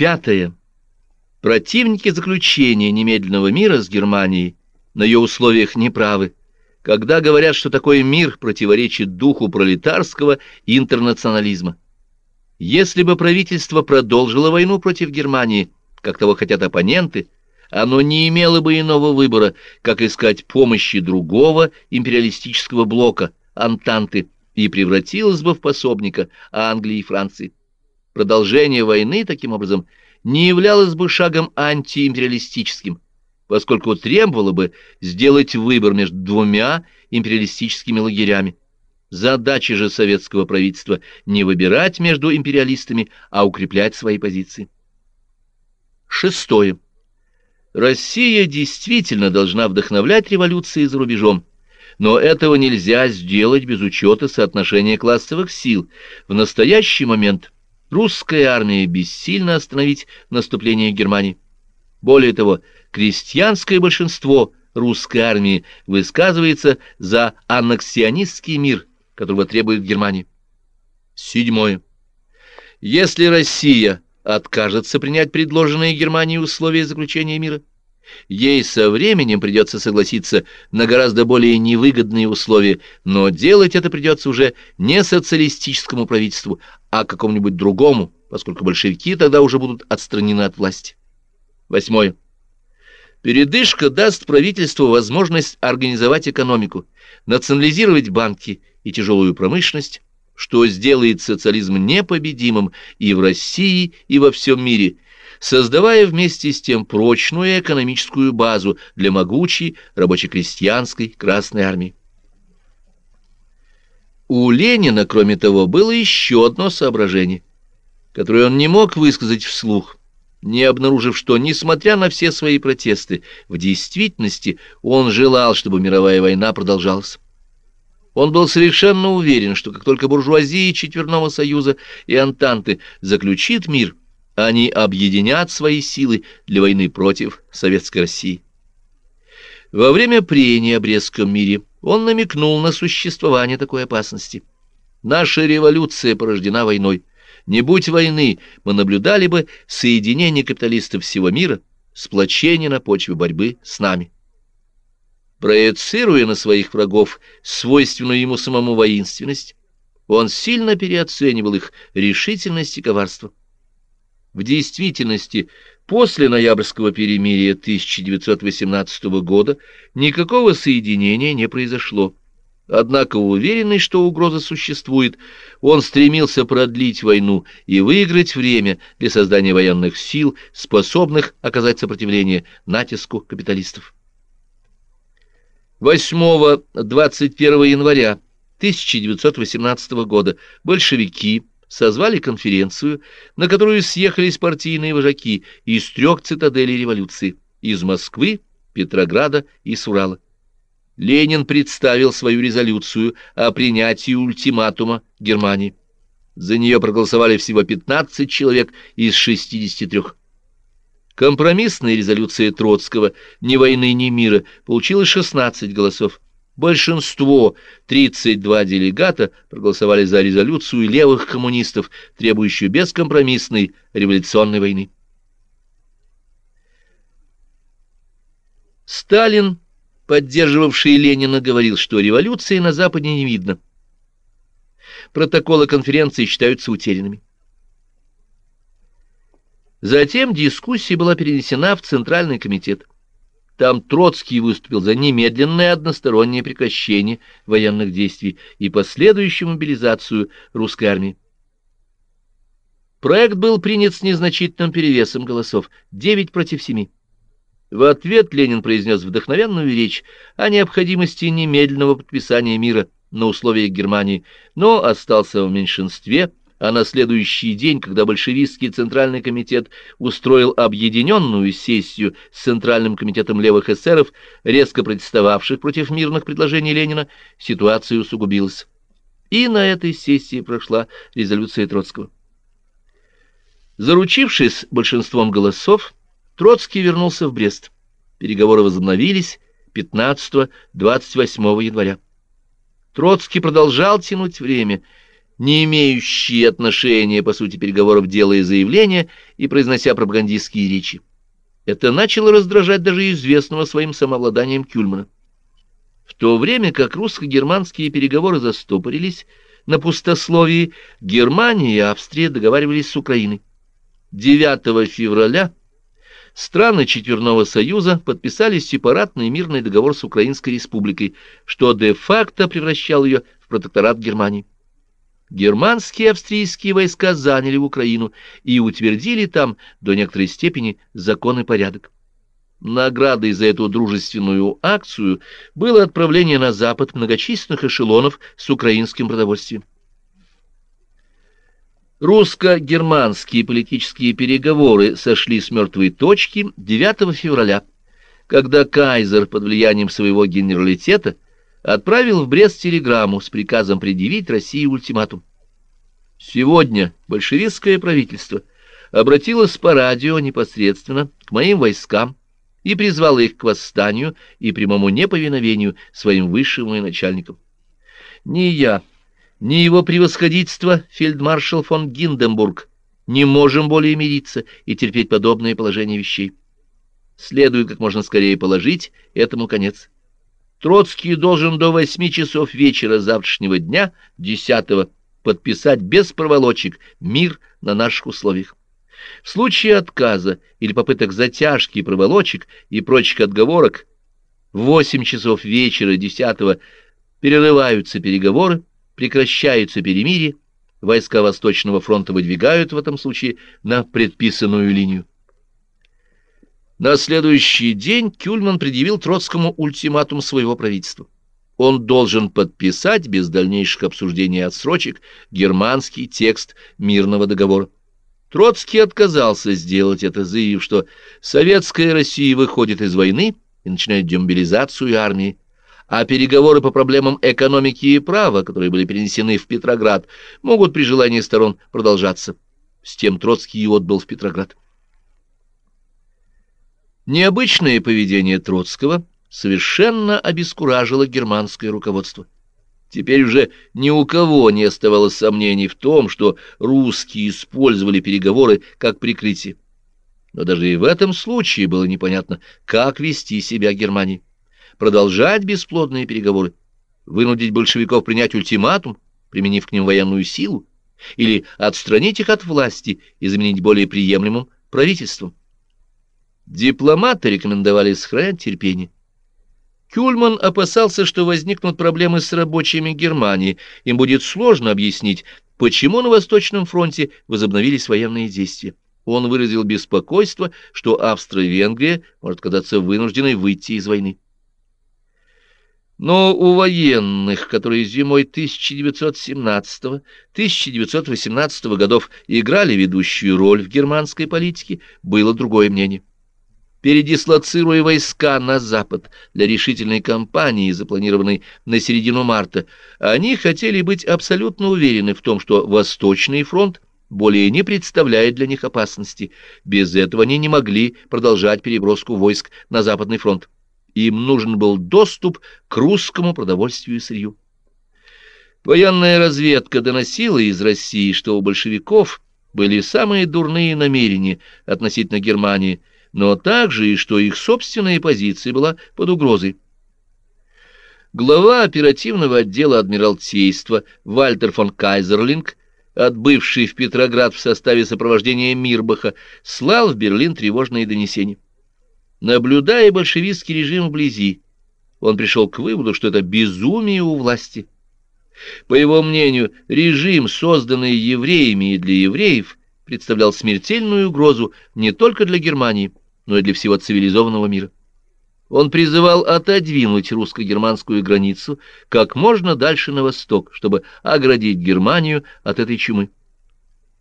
Пятое. Противники заключения немедленного мира с Германией на ее условиях неправы, когда говорят, что такой мир противоречит духу пролетарского интернационализма. Если бы правительство продолжило войну против Германии, как того хотят оппоненты, оно не имело бы иного выбора, как искать помощи другого империалистического блока, Антанты, и превратилось бы в пособника Англии и Франции. Продолжение войны, таким образом, не являлось бы шагом антиимпериалистическим, поскольку требовало бы сделать выбор между двумя империалистическими лагерями. Задача же советского правительства не выбирать между империалистами, а укреплять свои позиции. Шестое. Россия действительно должна вдохновлять революции за рубежом, но этого нельзя сделать без учета соотношения классовых сил. В настоящий момент русская армия бессильно остановить наступление Германии. Более того, крестьянское большинство русской армии высказывается за аннексионистский мир, которого требует Германия. Седьмое. Если Россия откажется принять предложенные Германией условия заключения мира, ей со временем придется согласиться на гораздо более невыгодные условия, но делать это придется уже не социалистическому правительству, а какому-нибудь другому, поскольку большевики тогда уже будут отстранены от власти. Восьмое. Передышка даст правительству возможность организовать экономику, национализировать банки и тяжелую промышленность, что сделает социализм непобедимым и в России, и во всем мире, создавая вместе с тем прочную экономическую базу для могучей рабоче-крестьянской Красной Армии. У Ленина, кроме того, было еще одно соображение, которое он не мог высказать вслух, не обнаружив, что, несмотря на все свои протесты, в действительности он желал, чтобы мировая война продолжалась. Он был совершенно уверен, что как только буржуазия Четверного Союза и Антанты заключит мир, они объединят свои силы для войны против Советской России. Во время прения о Брестском мире он намекнул на существование такой опасности. Наша революция порождена войной. Не будь войны, мы наблюдали бы соединение капиталистов всего мира, сплочение на почве борьбы с нами проецируя на своих врагов свойственную ему самому воинственность, он сильно переоценивал их решительность и коварство. В действительности, после ноябрьского перемирия 1918 года никакого соединения не произошло. Однако, уверенный, что угроза существует, он стремился продлить войну и выиграть время для создания военных сил, способных оказать сопротивление натиску капиталистов. 8-21 января 1918 года большевики созвали конференцию, на которую съехались партийные вожаки из трех цитаделей революции – из Москвы, Петрограда и Сурала. Ленин представил свою резолюцию о принятии ультиматума Германии. За нее проголосовали всего 15 человек из 63. Компромиссная резолюция Троцкого «Ни войны, ни мира» получила 16 голосов. Большинство, 32 делегата, проголосовали за резолюцию левых коммунистов, требующую бескомпромиссной революционной войны. Сталин, поддерживавший Ленина, говорил, что революции на Западе не видно. Протоколы конференции считаются утерянными. Затем дискуссия была перенесена в Центральный комитет. Там Троцкий выступил за немедленное одностороннее прекращение военных действий и последующую мобилизацию русской армии. Проект был принят с незначительным перевесом голосов – 9 против 7. В ответ Ленин произнес вдохновенную речь о необходимости немедленного подписания мира на условиях Германии, но остался в меньшинстве – а на следующий день, когда большевистский Центральный комитет устроил объединенную сессию с Центральным комитетом левых эсеров, резко протестовавших против мирных предложений Ленина, ситуация усугубилась. И на этой сессии прошла резолюция Троцкого. Заручившись большинством голосов, Троцкий вернулся в Брест. Переговоры возобновились 15-28 января. Троцкий продолжал тянуть время, не имеющие отношения, по сути, переговоров, делая заявления и произнося пропагандистские речи. Это начало раздражать даже известного своим самообладанием Кюльмана. В то время как русско-германские переговоры застопорились на пустословии, Германия и Австрия договаривались с Украиной. 9 февраля страны Четверного Союза подписали сепаратный мирный договор с Украинской Республикой, что де-факто превращал ее в протекторат Германии. Германские и австрийские войска заняли Украину и утвердили там до некоторой степени закон и порядок. Наградой за эту дружественную акцию было отправление на Запад многочисленных эшелонов с украинским продовольствием. Русско-германские политические переговоры сошли с мертвой точки 9 февраля, когда кайзер под влиянием своего генералитета отправил в Брест телеграмму с приказом предъявить России ультиматум. Сегодня большевистское правительство обратилось по радио непосредственно к моим войскам и призвало их к восстанию и прямому неповиновению своим высшим начальникам. Ни я, ни его превосходительство фельдмаршал фон Гинденбург не можем более мириться и терпеть подобное положение вещей. Следует как можно скорее положить этому конец. Троцкий должен до восьми часов вечера завтрашнего дня, десятого, подписать без проволочек мир на наших условиях. В случае отказа или попыток затяжки проволочек и прочих отговорок в восемь часов вечера десятого перерываются переговоры, прекращаются перемирие, войска Восточного фронта выдвигают в этом случае на предписанную линию. На следующий день Кюльман предъявил Троцкому ультиматум своего правительства. Он должен подписать без дальнейших обсуждений отсрочек германский текст мирного договора. Троцкий отказался сделать это, заявив, что советская Россия выходит из войны и начинает демобилизацию армии, а переговоры по проблемам экономики и права, которые были перенесены в Петроград, могут при желании сторон продолжаться. С тем Троцкий и отбыл в Петроград. Необычное поведение Троцкого совершенно обескуражило германское руководство. Теперь уже ни у кого не оставалось сомнений в том, что русские использовали переговоры как прикрытие. Но даже и в этом случае было непонятно, как вести себя Германии продолжать бесплодные переговоры, вынудить большевиков принять ультиматум, применив к ним военную силу, или отстранить их от власти и заменить более приемлемым правительством. Дипломаты рекомендовали сохранять терпение. Кюльман опасался, что возникнут проблемы с рабочими Германии, им будет сложно объяснить, почему на Восточном фронте возобновились военные действия. Он выразил беспокойство, что Австро-Венгрия может казаться вынужденной выйти из войны. Но у военных, которые зимой 1917-1918 годов играли ведущую роль в германской политике, было другое мнение. Передислоцируя войска на запад для решительной кампании, запланированной на середину марта, они хотели быть абсолютно уверены в том, что Восточный фронт более не представляет для них опасности. Без этого они не могли продолжать переброску войск на Западный фронт. Им нужен был доступ к русскому продовольствию и сырью. Военная разведка доносила из России, что у большевиков были самые дурные намерения относительно Германии, но также и что их собственная позиция была под угрозой. Глава оперативного отдела Адмиралтейства Вальтер фон Кайзерлинг, отбывший в Петроград в составе сопровождения Мирбаха, слал в Берлин тревожные донесения. Наблюдая большевистский режим вблизи, он пришел к выводу, что это безумие у власти. По его мнению, режим, созданный евреями и для евреев, представлял смертельную угрозу не только для Германии, но и для всего цивилизованного мира. Он призывал отодвинуть русско-германскую границу как можно дальше на восток, чтобы оградить Германию от этой чумы.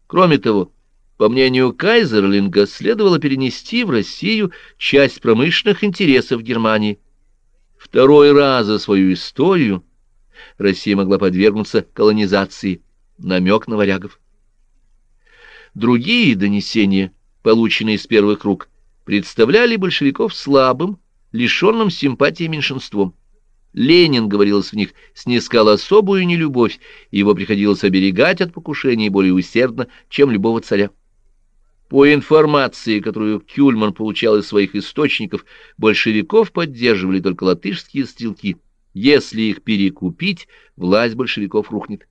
Кроме того, по мнению Кайзерлинга, следовало перенести в Россию часть промышленных интересов Германии. Второй раз за свою историю Россия могла подвергнуться колонизации, намек на варягов. Другие донесения, полученные из первых рук, представляли большевиков слабым, лишенным симпатии меньшинством. Ленин, говорилось в них, снискал особую нелюбовь, и его приходилось оберегать от покушений более усердно, чем любого царя. По информации, которую Кюльман получал из своих источников, большевиков поддерживали только латышские стрелки. Если их перекупить, власть большевиков рухнет.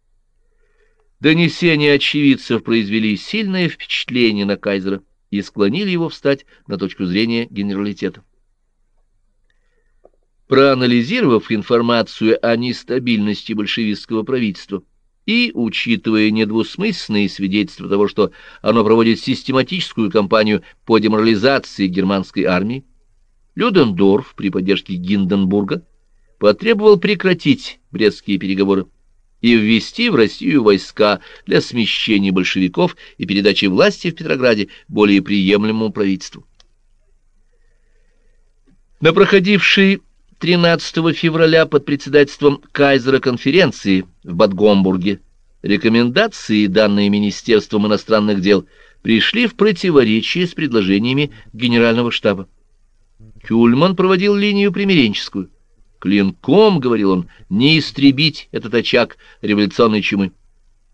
Донесения очевидцев произвели сильное впечатление на кайзера и склонили его встать на точку зрения генералитета. Проанализировав информацию о нестабильности большевистского правительства и учитывая недвусмысленные свидетельства того, что оно проводит систематическую кампанию по деморализации германской армии, Людендорф при поддержке Гинденбурга потребовал прекратить брестские переговоры и ввести в Россию войска для смещения большевиков и передачи власти в Петрограде более приемлемому правительству. На проходившей 13 февраля под председательством кайзера конференции в Бадгомбурге рекомендации, данные Министерством иностранных дел, пришли в противоречие с предложениями Генерального штаба. Кюльман проводил линию примиренческую. Клинком, говорил он, не истребить этот очаг революционной чумы.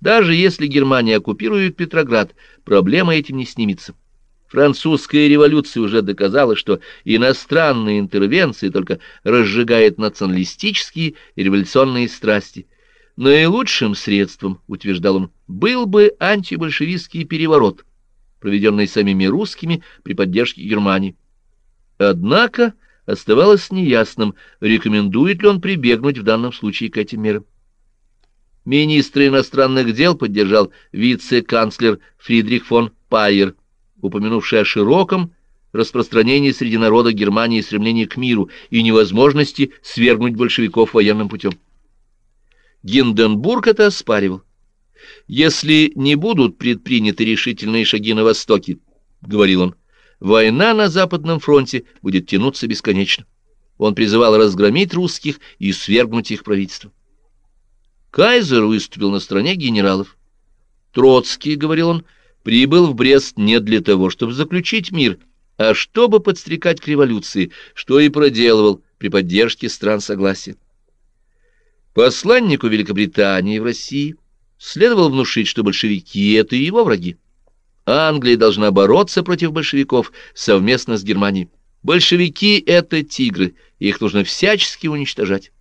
Даже если Германия оккупирует Петроград, проблема этим не снимется. Французская революция уже доказала, что иностранные интервенции только разжигают националистические и революционные страсти. Наилучшим средством, утверждал он, был бы антибольшевистский переворот, проведенный самими русскими при поддержке Германии. Однако оставалось неясным, рекомендует ли он прибегнуть в данном случае к этим мерам. Министр иностранных дел поддержал вице-канцлер Фридрих фон Пайер, упомянувший о широком распространении среди народа Германии стремления к миру и невозможности свергнуть большевиков военным путем. Гинденбург это оспаривал. «Если не будут предприняты решительные шаги на Востоке, — говорил он, — война на Западном фронте будет тянуться бесконечно». Он призывал разгромить русских и свергнуть их правительство. Кайзер выступил на стороне генералов. Троцкий, — говорил он, — прибыл в Брест не для того, чтобы заключить мир, а чтобы подстрекать к революции, что и проделывал при поддержке стран согласия. Посланнику Великобритании в России следовало внушить, что большевики — это его враги. Англия должна бороться против большевиков совместно с Германией. Большевики — это тигры, их нужно всячески уничтожать.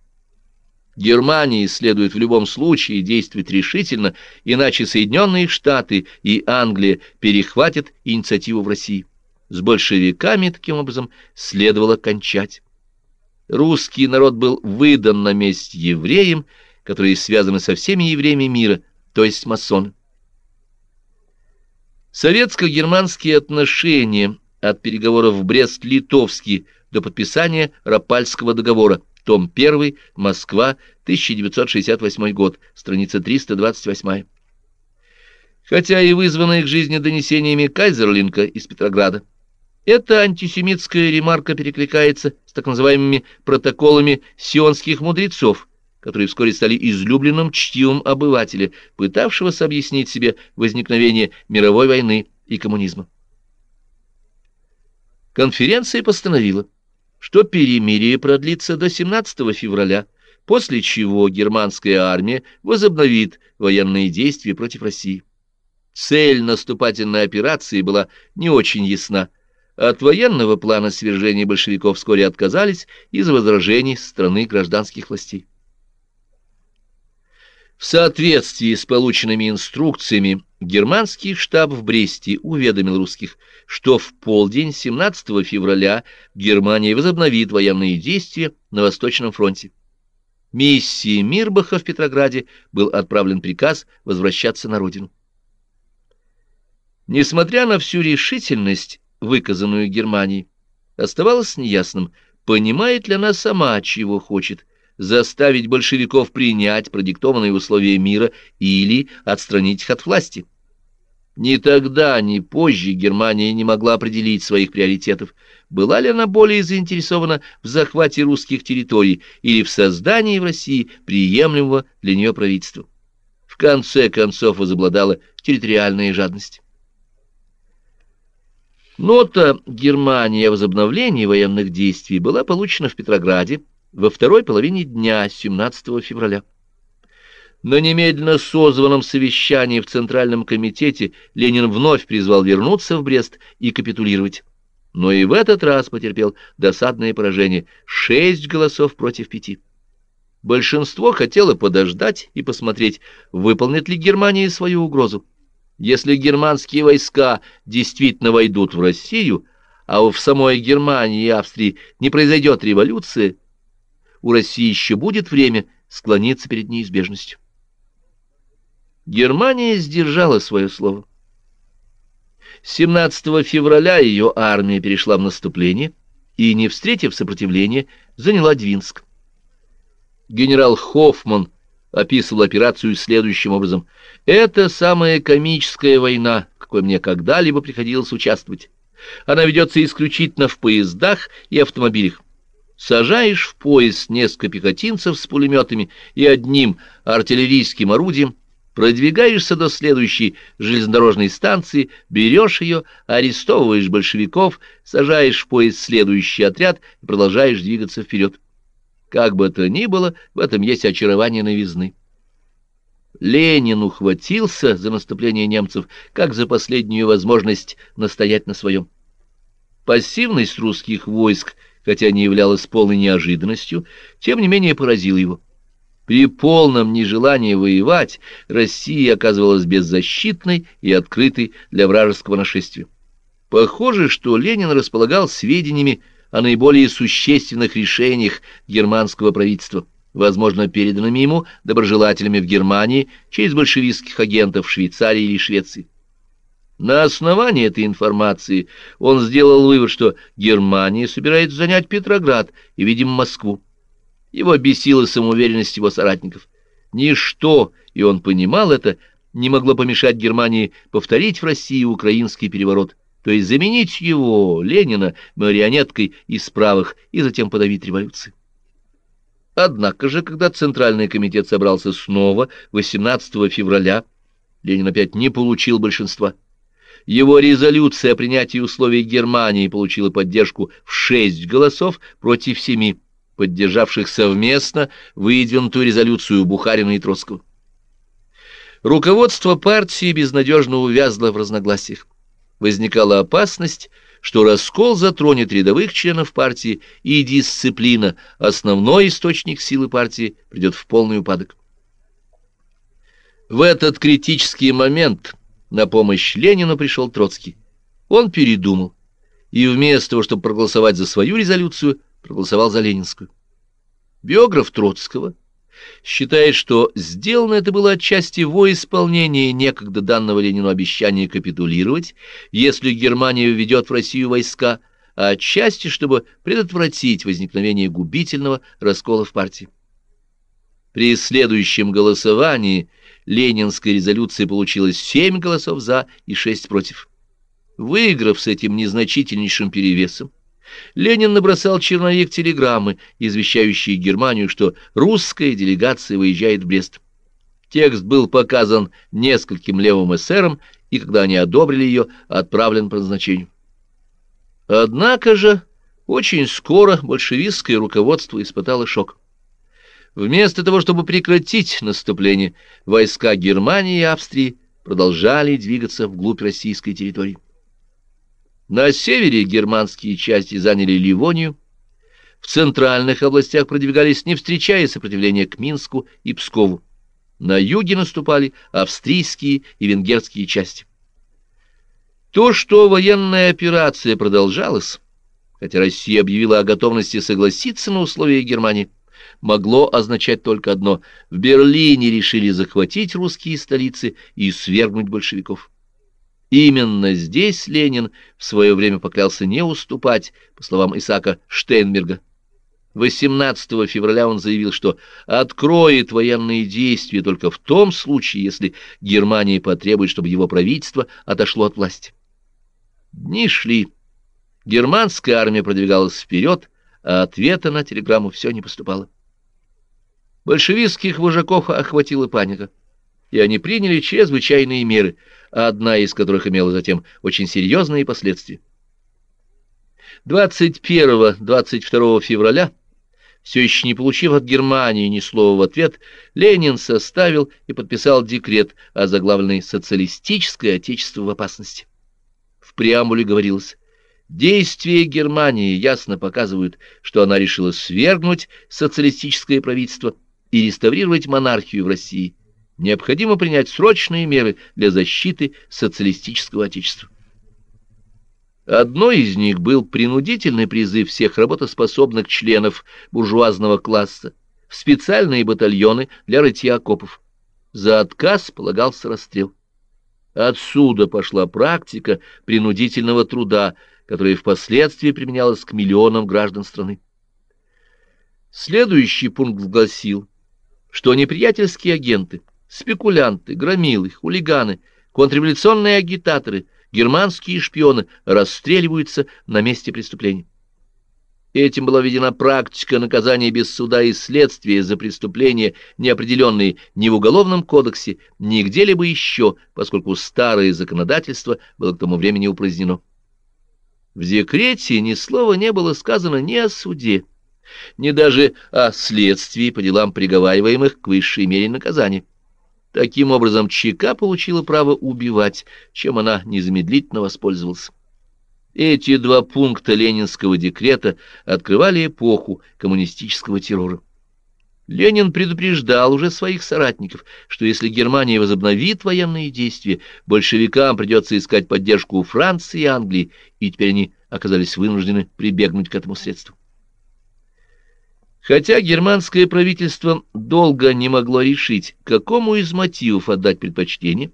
Германии следует в любом случае действовать решительно, иначе Соединенные Штаты и Англия перехватят инициативу в России. С большевиками, таким образом, следовало кончать. Русский народ был выдан на месть евреям, которые связаны со всеми евреями мира, то есть масоны. Советско-германские отношения от переговоров в Брест-Литовске до подписания Рапальского договора – том 1, Москва, 1968 год, страница 328. Хотя и вызванная к жизни донесениями Кайзерлинка из Петрограда, эта антисемитская ремарка перекликается с так называемыми протоколами сионских мудрецов, которые вскоре стали излюбленным чтивом обывателя, пытавшегося объяснить себе возникновение мировой войны и коммунизма. Конференция постановила, что перемирие продлится до 17 февраля, после чего германская армия возобновит военные действия против России. Цель наступательной операции была не очень ясна. От военного плана свержения большевиков вскоре отказались из-за возражений страны гражданских властей. В соответствии с полученными инструкциями германский штаб в Бресте уведомил русских, что в полдень 17 февраля Германия возобновит военные действия на Восточном фронте. Миссии Мирбаха в Петрограде был отправлен приказ возвращаться на родину. Несмотря на всю решительность, выказанную Германией, оставалось неясным, понимает ли она сама, чего хочет – заставить большевиков принять продиктованные условия мира или отстранить их от власти. Ни тогда, ни позже Германия не могла определить своих приоритетов, была ли она более заинтересована в захвате русских территорий или в создании в России приемлемого для нее правительства. В конце концов возобладала территориальная жадность. Нота Германии о возобновлении военных действий была получена в Петрограде во второй половине дня 17 февраля. На немедленно созванном совещании в Центральном комитете Ленин вновь призвал вернуться в Брест и капитулировать. Но и в этот раз потерпел досадное поражение — шесть голосов против пяти. Большинство хотело подождать и посмотреть, выполнит ли Германия свою угрозу. Если германские войска действительно войдут в Россию, а в самой Германии и Австрии не произойдет революция, у России еще будет время склониться перед неизбежностью. Германия сдержала свое слово. 17 февраля ее армия перешла в наступление и, не встретив сопротивления, заняла Двинск. Генерал Хоффман описывал операцию следующим образом. «Это самая комическая война, какой мне когда-либо приходилось участвовать. Она ведется исключительно в поездах и автомобилях. Сажаешь в поезд несколько пехотинцев с пулеметами и одним артиллерийским орудием, Продвигаешься до следующей железнодорожной станции, берешь ее, арестовываешь большевиков, сажаешь в поезд следующий отряд и продолжаешь двигаться вперед. Как бы то ни было, в этом есть очарование новизны. Ленин ухватился за наступление немцев, как за последнюю возможность настоять на своем. Пассивность русских войск, хотя не являлась полной неожиданностью, тем не менее поразила его. При полном нежелании воевать Россия оказывалась беззащитной и открытой для вражеского нашествия. Похоже, что Ленин располагал сведениями о наиболее существенных решениях германского правительства, возможно, переданными ему доброжелателями в Германии через большевистских агентов в Швейцарии или Швеции. На основании этой информации он сделал вывод, что Германия собирается занять Петроград и, видимо, Москву. Его бесила самоуверенность его соратников. Ничто, и он понимал это, не могло помешать Германии повторить в России украинский переворот, то есть заменить его, Ленина, марионеткой из правых и затем подавить революцию. Однако же, когда Центральный комитет собрался снова 18 февраля, Ленин опять не получил большинства. Его резолюция о принятии условий Германии получила поддержку в шесть голосов против семи поддержавших совместно выдвинутую резолюцию Бухарина и Троцкого. Руководство партии безнадежно увязло в разногласиях. Возникала опасность, что раскол затронет рядовых членов партии, и дисциплина, основной источник силы партии, придет в полный упадок. В этот критический момент на помощь Ленину пришел Троцкий. Он передумал, и вместо того, чтобы проголосовать за свою резолюцию, проголосовал за Ленинскую. Биограф Троцкого считает, что сделано это было отчасти во исполнение некогда данного Ленину обещания капитулировать, если Германия введет в Россию войска, а отчасти, чтобы предотвратить возникновение губительного раскола в партии. При следующем голосовании ленинская резолюция получилась 7 голосов «за» и 6 «против». Выиграв с этим незначительнейшим перевесом, Ленин набросал черновик телеграммы, извещающей Германию, что русская делегация выезжает в Брест. Текст был показан нескольким левым эсерам, и когда они одобрили ее, отправлен по назначению. Однако же очень скоро большевистское руководство испытало шок. Вместо того, чтобы прекратить наступление, войска Германии и Австрии продолжали двигаться вглубь российской территории. На севере германские части заняли Ливонию, в центральных областях продвигались, не встречая сопротивления к Минску и Пскову. На юге наступали австрийские и венгерские части. То, что военная операция продолжалась, хотя Россия объявила о готовности согласиться на условия Германии, могло означать только одно – в Берлине решили захватить русские столицы и свергнуть большевиков. Именно здесь Ленин в свое время поклялся не уступать, по словам Исаака Штейнберга. 18 февраля он заявил, что откроет военные действия только в том случае, если Германия потребует, чтобы его правительство отошло от власти. Дни шли. Германская армия продвигалась вперед, а ответа на телеграмму все не поступало. Большевистских вожаков охватила паника и они приняли чрезвычайные меры, одна из которых имела затем очень серьезные последствия. 21-22 февраля Все еще не получив от Германии ни слова в ответ, Ленин составил и подписал декрет, о озаглавленный «Социалистическое отечество в опасности». В преамбуле говорилось Действия Германии ясно показывают, что она решила свергнуть социалистическое правительство и реставрировать монархию в России. Необходимо принять срочные меры для защиты социалистического отечества. Одной из них был принудительный призыв всех работоспособных членов буржуазного класса в специальные батальоны для рытья окопов. За отказ полагался расстрел. Отсюда пошла практика принудительного труда, которая впоследствии применялась к миллионам граждан страны. Следующий пункт гласил, что неприятельские агенты, спекулянты, громилы, хулиганы, контрреволюционные агитаторы, германские шпионы расстреливаются на месте преступления. Этим была введена практика наказания без суда и следствия за преступления, не определенные ни в Уголовном кодексе, ни где-либо еще, поскольку старое законодательство было к тому времени упразднено. В декрете ни слова не было сказано ни о суде, ни даже о следствии по делам приговариваемых к высшей мере наказания. Таким образом, ЧК получила право убивать, чем она незамедлительно воспользовалась. Эти два пункта ленинского декрета открывали эпоху коммунистического террора. Ленин предупреждал уже своих соратников, что если Германия возобновит военные действия, большевикам придется искать поддержку у Франции и Англии, и теперь они оказались вынуждены прибегнуть к этому средству. Хотя германское правительство долго не могло решить, какому из мотивов отдать предпочтение,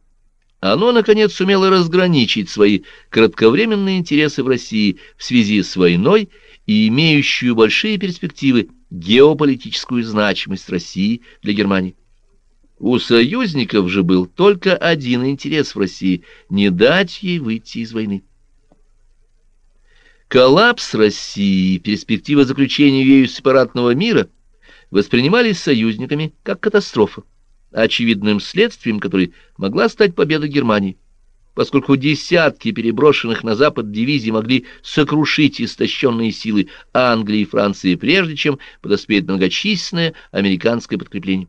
оно, наконец, сумело разграничить свои кратковременные интересы в России в связи с войной и имеющую большие перспективы геополитическую значимость России для Германии. У союзников же был только один интерес в России – не дать ей выйти из войны. Коллапс России и перспектива заключения ею сепаратного мира воспринимались союзниками как катастрофа, очевидным следствием которой могла стать победа Германии поскольку десятки переброшенных на запад дивизий могли сокрушить истощенные силы Англии и Франции, прежде чем подоспеет многочисленное американское подкрепление.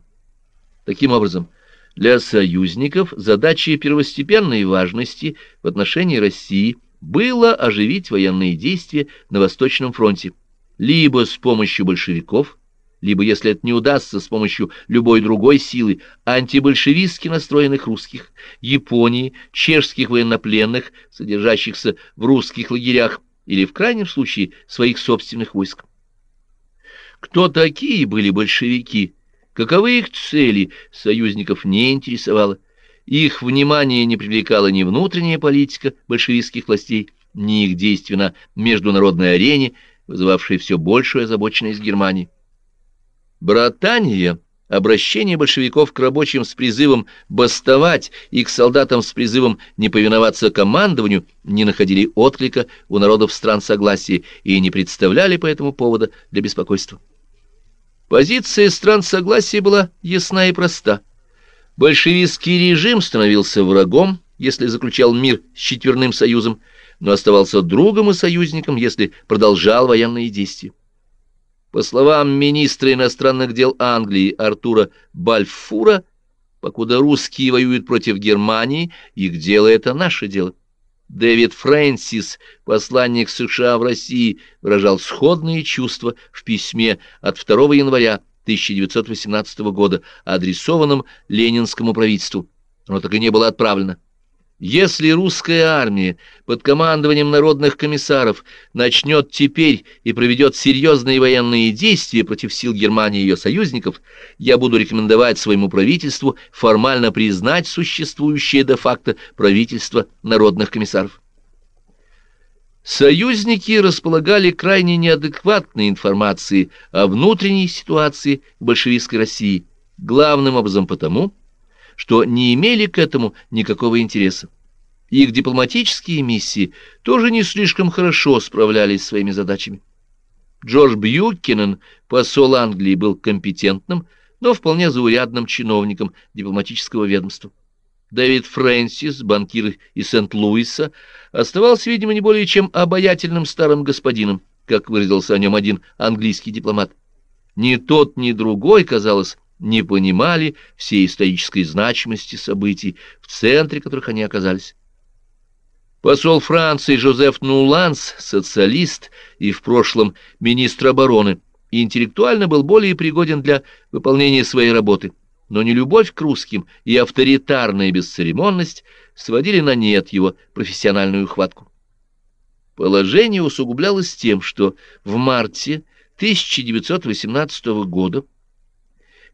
Таким образом, для союзников задачей первостепенной важности в отношении России было оживить военные действия на Восточном фронте, либо с помощью большевиков, либо, если это не удастся, с помощью любой другой силы, антибольшевистски настроенных русских, Японии, чешских военнопленных, содержащихся в русских лагерях, или, в крайнем случае, своих собственных войск. Кто такие были большевики, каковы их цели, союзников не интересовало. Их внимание не привлекала ни внутренняя политика большевистских властей, ни их действия на международной арене, вызывавшие все большую озабоченность Германии. Братания, обращение большевиков к рабочим с призывом бастовать и к солдатам с призывом не повиноваться командованию не находили отклика у народов стран согласия и не представляли по этому повода для беспокойства. Позиция стран согласия была ясна и проста. Большевистский режим становился врагом, если заключал мир с Четверным Союзом, но оставался другом и союзником, если продолжал военные действия. По словам министра иностранных дел Англии Артура Бальфура, покуда русские воюют против Германии, их дело — это наше дело. Дэвид Фрэнсис, посланник США в России, выражал сходные чувства в письме от 2 января 1918 года, адресованном ленинскому правительству. Оно так и не было отправлено. Если русская армия под командованием народных комиссаров начнет теперь и проведет серьезные военные действия против сил Германии и ее союзников, я буду рекомендовать своему правительству формально признать существующее де-факто правительство народных комиссаров. Союзники располагали крайне неадекватной информацией о внутренней ситуации большевистской России, главным образом потому, что не имели к этому никакого интереса. Их дипломатические миссии тоже не слишком хорошо справлялись с своими задачами. Джордж Бьюкинен, посол Англии, был компетентным, но вполне заурядным чиновником дипломатического ведомства. Дэвид Фрэнсис, банкир из Сент-Луиса, оставался, видимо, не более чем обаятельным старым господином, как выразился о нем один английский дипломат. Ни тот, ни другой, казалось, не понимали всей исторической значимости событий, в центре которых они оказались. Посол Франции Жозеф Нуланс, социалист и в прошлом министр обороны, интеллектуально был более пригоден для выполнения своей работы, но не любовь к русским и авторитарная бесцеремонность сводили на нет его профессиональную хватку. Положение усугублялось тем, что в марте 1918 года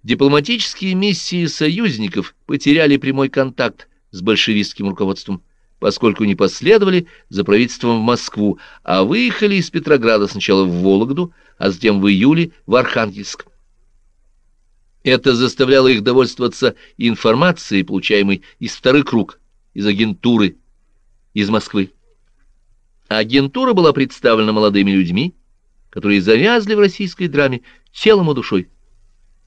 дипломатические миссии союзников потеряли прямой контакт с большевистским руководством, поскольку не последовали за правительством в Москву, а выехали из Петрограда сначала в Вологду, а затем в июле в Архангельск. Это заставляло их довольствоваться информацией, получаемой из вторых круг, из агентуры, из Москвы. Агентура была представлена молодыми людьми, которые завязли в российской драме телом и душой.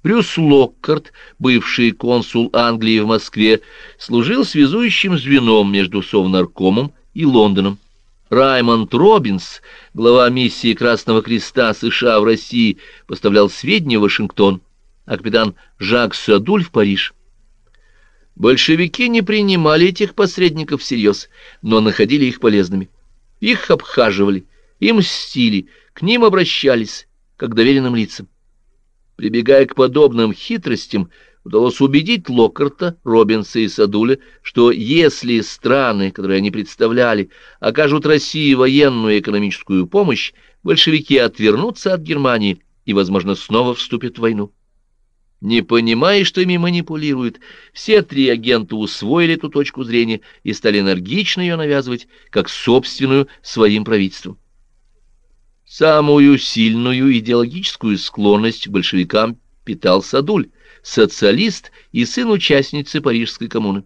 Брюс Локкарт, бывший консул Англии в Москве, служил связующим звеном между Совнаркомом и Лондоном. Раймонд Робинс, глава миссии Красного Креста США в России, поставлял сведения в Вашингтон, а капитан Жак Садуль в Париж. Большевики не принимали этих посредников всерьез, но находили их полезными. Их обхаживали, им мстили, к ним обращались, как доверенным лицам. Прибегая к подобным хитростям, удалось убедить Локкарта, Робинса и Садуля, что если страны, которые они представляли, окажут России военную и экономическую помощь, большевики отвернутся от Германии и, возможно, снова вступят в войну. Не понимая, что ими манипулируют, все три агента усвоили эту точку зрения и стали энергично ее навязывать, как собственную своим правительством. Самую сильную идеологическую склонность большевикам питал Садуль, социалист и сын участницы Парижской коммуны.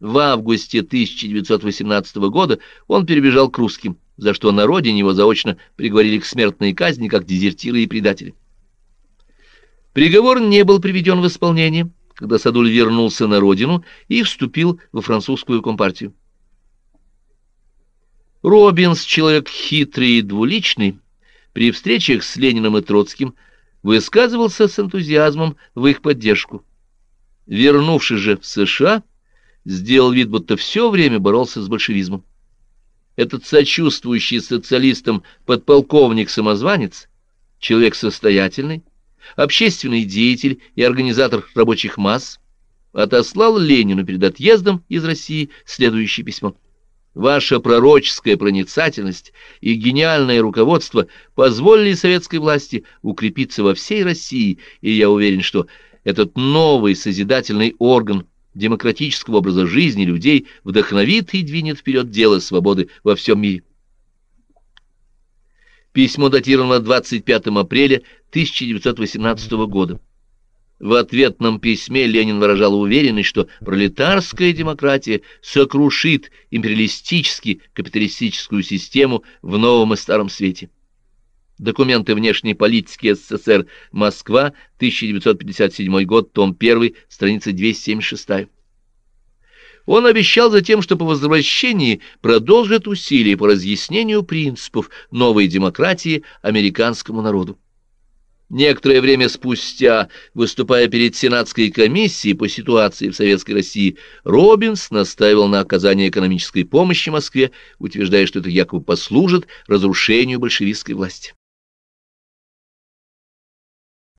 В августе 1918 года он перебежал к русским, за что на родине его заочно приговорили к смертной казни как дезертиры и предатели. Приговор не был приведен в исполнение, когда Садуль вернулся на родину и вступил во французскую компартию. Робинс, человек хитрый и двуличный, при встречах с Лениным и Троцким высказывался с энтузиазмом в их поддержку. Вернувшись же в США, сделал вид, будто все время боролся с большевизмом. Этот сочувствующий социалистам подполковник-самозванец, человек состоятельный, общественный деятель и организатор рабочих масс, отослал Ленину перед отъездом из России следующее письмо. Ваша пророческая проницательность и гениальное руководство позволили советской власти укрепиться во всей России, и я уверен, что этот новый созидательный орган демократического образа жизни людей вдохновит и двинет вперед дело свободы во всем мире. Письмо датировано 25 апреля 1918 года. В ответном письме Ленин выражал уверенность, что пролетарская демократия сокрушит империалистически капиталистическую систему в новом и старом свете. Документы внешней политики СССР. Москва, 1957 год, том 1, страница 276. Он обещал затем, что по возвращении продолжит усилия по разъяснению принципов новой демократии американскому народу. Некоторое время спустя, выступая перед Сенатской комиссией по ситуации в Советской России, Робинс настаивал на оказании экономической помощи Москве, утверждая, что это якобы послужит разрушению большевистской власти.